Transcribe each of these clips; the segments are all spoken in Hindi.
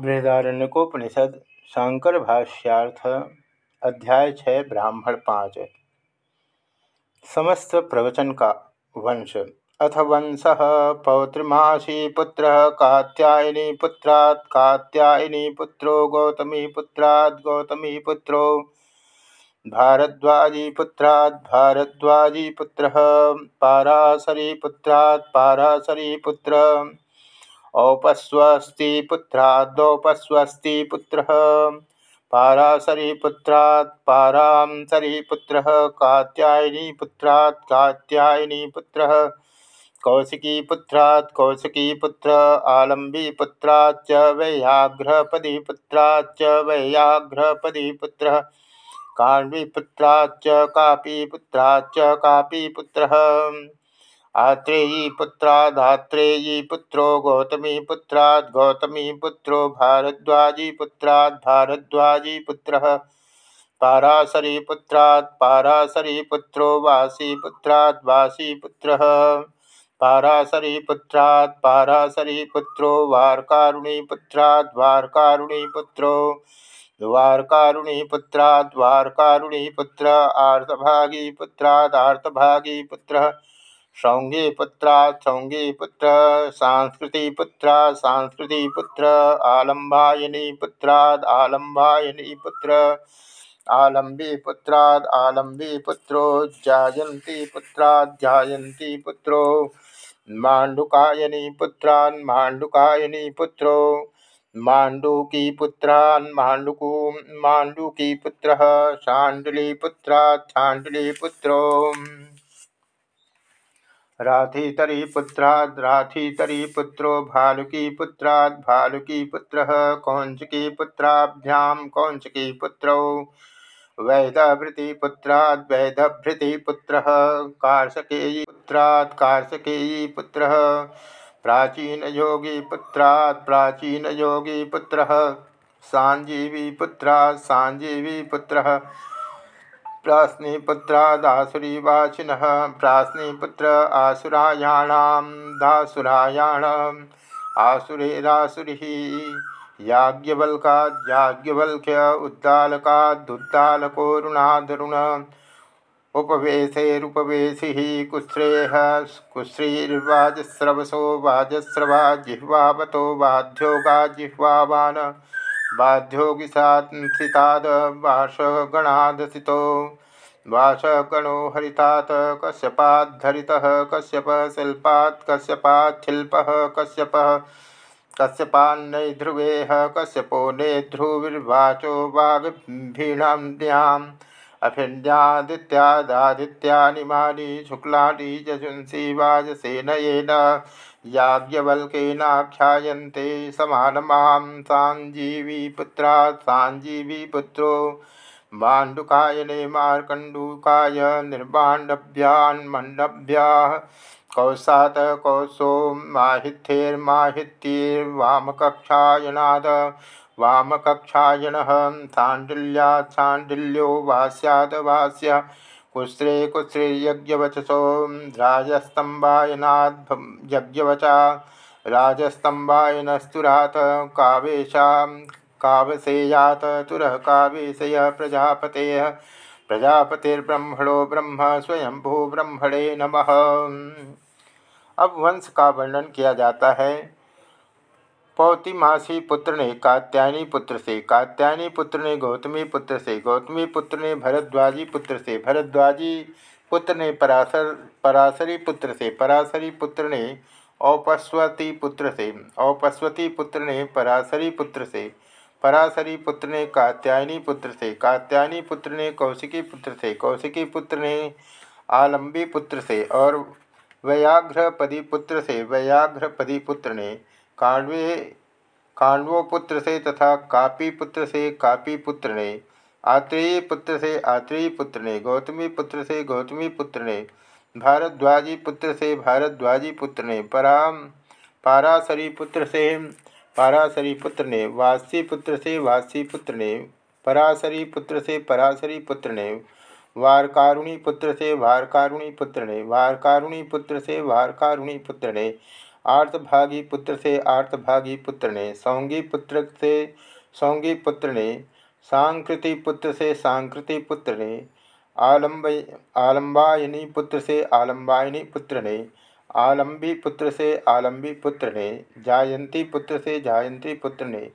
बृहदारण्यकोपनिषद शांकर भाष्यार्थ अध्याय छः, ब्राह्मण पाँच। समस्त प्रवचन का वंश। अथ वंश पौत्रिमासी पुत्र कात्यायनी पुत्रात् कात्यायनी पुत्रो गौतमी पुत्रात् गौतमी पुत्रो। भारद्वाजी पुत्रात् भारद्वाजी पुत्र। पाराशरी पुत्रात् पाराशरी पुत्र। औपस्वस्ति पुत्रादौपस्वस्ति पुत्र। पाराशरी पुत्रात् पारांसरी पुत्र कात्यायनी पुत्रात् कात्यायनी पुत्र कौशिकी पुत्रात् कौशिकी पुत्र आलम्बी पुत्राच्च वैयाघ्रपदी पुत्राच्च वैयाघ्रपदी पुत्र काण्वी पुत्राच्च कापी पुत्राच्च कापी पुत्र आत्रेयी पुत्रादात्रेयी पुत्रो गौतमी पुत्राद, गौतमी पुत्रो भारद्वाजी पुत्राद, भारद्वाजी पुत्र पाराशरी पुत्राद पाराशरी पुत्रो वासी पुत्राद, वासी पुत्र पाराशरी पुत्राद पाराशरी पुत्रो वारकारुणी पुत्राद, वारकारुणी पुत्रो द्वारकारुणी पुत्राद, द्वारकारुणी पुत्र, आर्तभागी पुत्राद, आर्तभागी पुत्र सौंगे पुत्रा सौंगे पुत्र सांस्कृति पुत्र सांस्कृति पुत्र आलम्बायनी पुत्राद आलम्बायनी पुत्र आलम्बी पुत्राद आलम्बी पुत्रो जायंती पुत्राद जायंती पुत्रो मांडुकायनी पुत्रान् मांडुकायनी पुत्रो मांडुकी पुत्रान् मांडुकू मांडुकी पुत्र शांडली पुत्रात् शांडली पुत्रो राथीतरी पुत्राद राथीतरी पुत्रो भालुकी पुत्राद भालुकी पुत्र कौंचकी पुत्राभ्याम कौंचकी पुत्रौ वैदभृति पुत्राद वैदभृति पुत्र कार्षकेयी पुत्राद कार्षकेयी पुत्र प्राचीन योगी पुत्राद प्राचीन योगी पुत्र सांजीवी पुत्राद सांजीवी पुत्र प्रास्निपुत्रादासुरीवाचिन प्रास्निपुत्र आसुरायाणां दासुरायाण। आसुरेरासुरी याज्ञवल्काद्याज्ञवल्क्य उद्दालकादुद्दालकोरुणादरुण उपवेशेरुपवेशि कुश्रेह कुश्रीर्वाजस्रवसो वाजस्रवा जिह्वावतो वाध्योगा जिह्वावान बाध्योगिसात्सिताद वाषगणादसितो वाषगणो हरितात कश्यपाद्धरितः कश्यप शिल्पात् कश्यपाच्छिल्पः कश्यपः कश्यपान्नैध्रुवेह कश्यपो ने नेध्रुविर्वाचो वाग्भीणाम्याम् अभिन्यादित्यादादित्यानिमानि शुक्लानि जजुंसि वाजसेनयेन याज्ञवल्केनाख्यायन्ते समानमां सांजीवी पुत्रा सांजीवी पुत्रो। माण्डुकायने मार्कण्डुकाय निर्माण्डभ्यान्मण्डभ्याः कौसात कौसो माहित्यैर्माहित्यैर्वामकक्षायनाद वामकक्षायणः साण्डिल्यात् साण्डिल्यो वास्याद वास्य कुस्रे कुस्रे यज्ञवचसो राजस्तंभायनाद यज्ञवचा। राजस्तंभायनस्तुरात कावेशा, कावसेयात तुरः कावेशय प्रजापते। प्रजापतिर्ब्रह्मणो ब्रह्म स्वयंभू ब्रह्मणे नमः। अब वंश का वर्णन किया जाता है। पौतिमासी पुत्र ने कात्यायनी पुत्र से कात्यायनी पुत्र ने गौतमी पुत्र से गौतमी पुत्र ने भरद्वाजी पुत्र से भरद्वाजी पुत्र ने पराशर पराशरी पुत्र से पराशरी पुत्र ने औपस्वती पुत्र से औपस्वती पुत्र ने पराशरी पुत्र से पराशरी पुत्र ने कात्यायनी पुत्र से कात्यायनी पुत्र ने कौशिकी पुत्र से कौशिकी पुत्र ने आलंबी पुत्र से और व्याघ्रपदी पुत्र से व्याघ्रपदी पुत्र ने काण्वे काण्वो पुत्र से तथा कापी पुत्र से कापी पुत्र ने आत्रेय पुत्र से आत्रेय पुत्र ने गौतमी पुत्र से गौतमी पुत्र ने भारद्वाजी पुत्र से भारद्वाजी पुत्र ने पराम पाराशरी पुत्र से पाराशरी पुत्र ने वासी पुत्र से वासी पुत्र ने पराशरी पुत्र से पराशरी पुत्र ने वारकारुणी पुत्र से वारकारुणी पुत्र ने वारकारुणी पुत्र से वारकारुणी पुत्र ने आर्तभागी पुत्र से आर्तभागी पुत्र ने, सौंगी पुत्र से सौंगी पुत्र ने, सांकृति पुत्र से सांकृति पुत्र ने आलम्ब आलम्बायनी पुत्र से आलम्बायनी पुत्र ने आलम्बी पुत्र से आलम्बी पुत्र ने, जायंती पुत्र से जायंती पुत्र ने,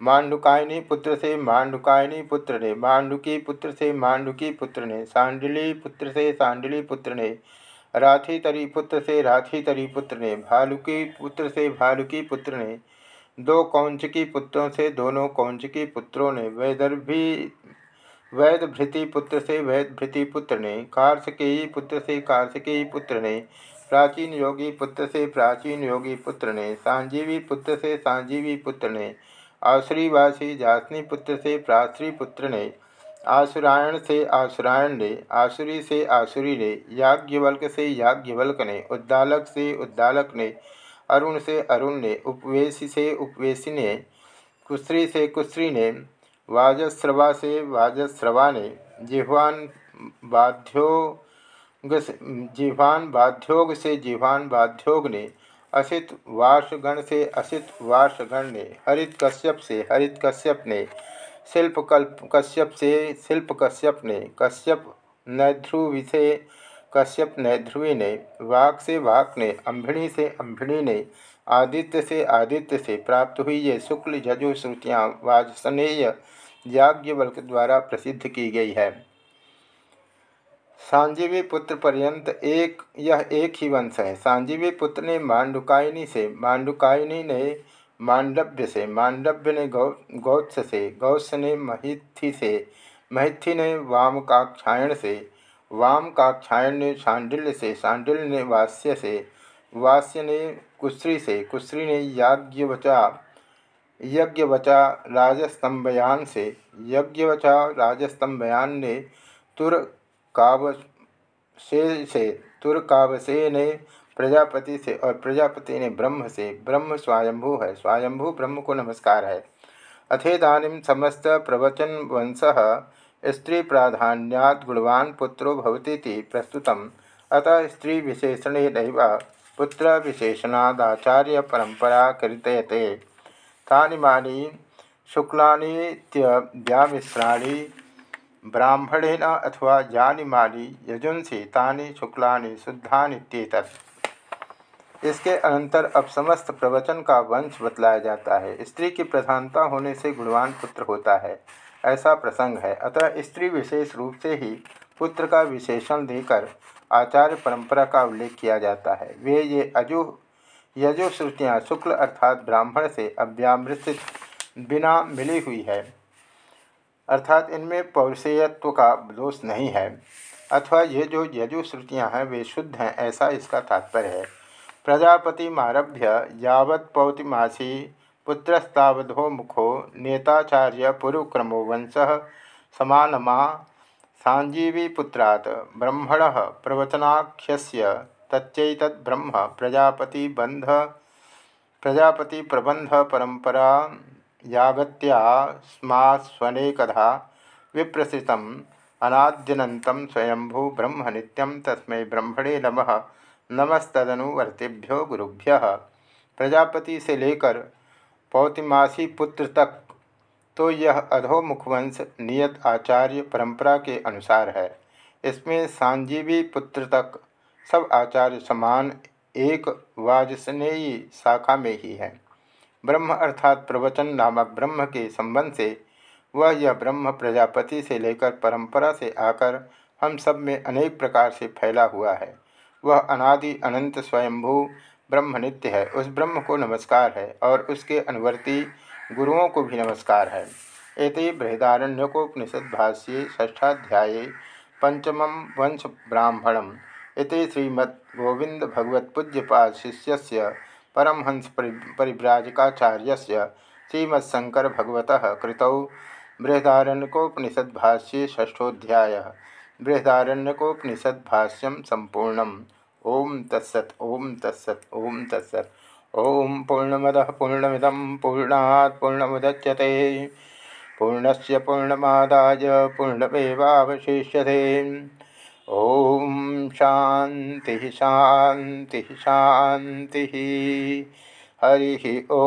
मांडुकायनी पुत्र से मांडुकायनी पुत्र ने, मांडुकी पुत्र से मांडुकी पुत्र ने, सांडिली पुत्र से सांडिली पुत्र ने राथी तरी पुत्र से राथी तरी पुत्र ने भालुकी पुत्र से भालुकी पुत्र ने, दो कौंचकी पुत्रों से दोनों कौंचकी पुत्रों ने, वैदर्भी वैद भृति पुत्र से वैद भृति पुत्र ने कार्सकेयी पुत्र से कार्सकेयी पुत्र ने, प्राचीन योगी पुत्र से प्राचीन योगी पुत्र ने सांजीवी पुत्र से सांजीवी पुत्र ने, आश्रीवासी जासनी पुत्र से प्राश्री पुत्र ने आसुरायण से आसुरायण ने आसुरी से आसुरी ने याज्ञवल्क से याज्ञवल्क ने, उद्दालक से उद्दालक ने, अरुण से अरुण ने, उपवेशी से उपवेशी ने कुश्री से कुश्री ने, वाजस्रवा से वाजस्रवा ने, जिह्वान बाध्योग जिह्वान बाध्योग से जिह्वान बाध्योग ने, असित वार्षगण से असित वार्षगण ने, हरित कश्यप से हरित कश्यप ने शिल्प कल्प कश्यप से शिल्प कश्यप ने कश्यप नैध्रुवि से कश्यप नैध्रुवी ने वाक से वाक ने अम्भिणी से अम्भिणी ने आदित्य से आदित्य से प्राप्त हुई ये शुक्ल झजु श्रुतियाँ वाजसनेय याज्ञवल्क द्वारा प्रसिद्ध की गई है। सांजीवी पुत्र पर्यंत एक, यह एक ही वंश है। सांजीवी पुत्र ने मांडुकायनी से, मांडुकायनी ने मांडव्य से, मांडव्य ने गौ, गौत्स से, गौत्स ने महिथि से महिथि ने वाम काक्षायण से वाम काक्षायण ने शांडिल्य से, शांडिल्य ने वास्य से, वास्य ने कुश्री से कुश्री ने याज्ञवचा, यज्ञवचा राजस्तंभयान से, यज्ञवचा राजस्तंभयान ने तुर कावसे से, तुरकावसे ने प्रजापति से और प्रजापति ने ब्रह्म से, ब्रह्म स्वयंभू है स्वयंभू ब्रह्म को नमस्कार है। अथेदानीम समस्त प्रवचन वंश, स्त्री प्राधान्याद गुणवान पुत्रो भवती प्रस्तुत अतः स्त्री विशेषण नैव पुत्र विशेषणादाचार्य परंपरा कृतयते तानि मानी शुक्लानीत्यव्यामिश्राणी ब्राह्मणेन अथवा जानी माली यजुंसी, तानि शुक्लानि शुद्धानित्येतत् इसके अनंतर अब समस्त प्रवचन का वंश बतलाया जाता है। स्त्री की प्रधानता होने से गुणवान पुत्र होता है। ऐसा प्रसंग है। अतः स्त्री विशेष रूप से ही पुत्र का विशेषण देकर आचार्य परंपरा का उल्लेख किया जाता है। वे ये अजु यजु श्रुतियाँ शुक्ल अर्थात ब्राह्मण से अव्यामृत बिना मिली हुई है। अर्थात इनमें पौरुषेयत्व का दोष नहीं है। अथवा ये जो यजुश्रुतियाँ हैं, वे शुद्ध हैं, ऐसा इसका तात्पर्य है। प्रजापति मारभ्य यावत् पौतिमासी पुत्रस्तावधो मुखो नेताचार्य पुरुक्रमो वंश समानमा सांजीवी पुत्रात् ब्रह्मण प्रवचनाख्य तच्चैतद्ब्रह्म प्रजापति बंध प्रजापति प्रबंध परंपरा यागत्या स्मास्वनेकधा विप्रसृत अनाद्यनत स्वयंभू ब्रह्म नित्यं तस्मै ब्रह्मणे नम नमस्तदनुवर्तिभ्यो गुरुभ्य। प्रजापति से लेकर पौतिमासी पुत्र तक तो यह अधोमुखवंश नियत आचार्य परंपरा के अनुसार है। इसमें सांजीवी पुत्र तक सब आचार्य समान, एक वाजस्नेयी शाखा में ही है। ब्रह्म अर्थात प्रवचन नामक ब्रह्म के संबंध से वह यह ब्रह्म प्रजापति से लेकर परंपरा से आकर हम सब में अनेक प्रकार से फैला हुआ है। वह अनादि अनंत स्वयंभू ब्रह्म नित्य है। उस ब्रह्म को नमस्कार है और उसके अनुवर्ती गुरुओं को भी नमस्कार है। एति बृहदारण्यकोपनिषद भाष्ये ष्ठाध्याय पंचम वंश ब्राह्मणम इति श्रीमद्गोविंद भगवत पूज्यपाद शिष्य परमहंस परिव्राजकाचार्य श्रीमत्शंकर भगवत कृतौ बृहदारण्यकोपनिषद्भाष्ये षष्ठोध्याय बृहदारण्यकोपनिषद्भाष्यम संपूर्ण ओम तत्सत ओम तत्सत ओम तत्सत। ओम पूर्णमद पूर्णमिदम पूर्णात् पूर्णमुदच्यते। पूर्णस्य पूर्णमादाय पूर्णमेवावशिष्यते। ओम शांति शांति शांति हरि ओ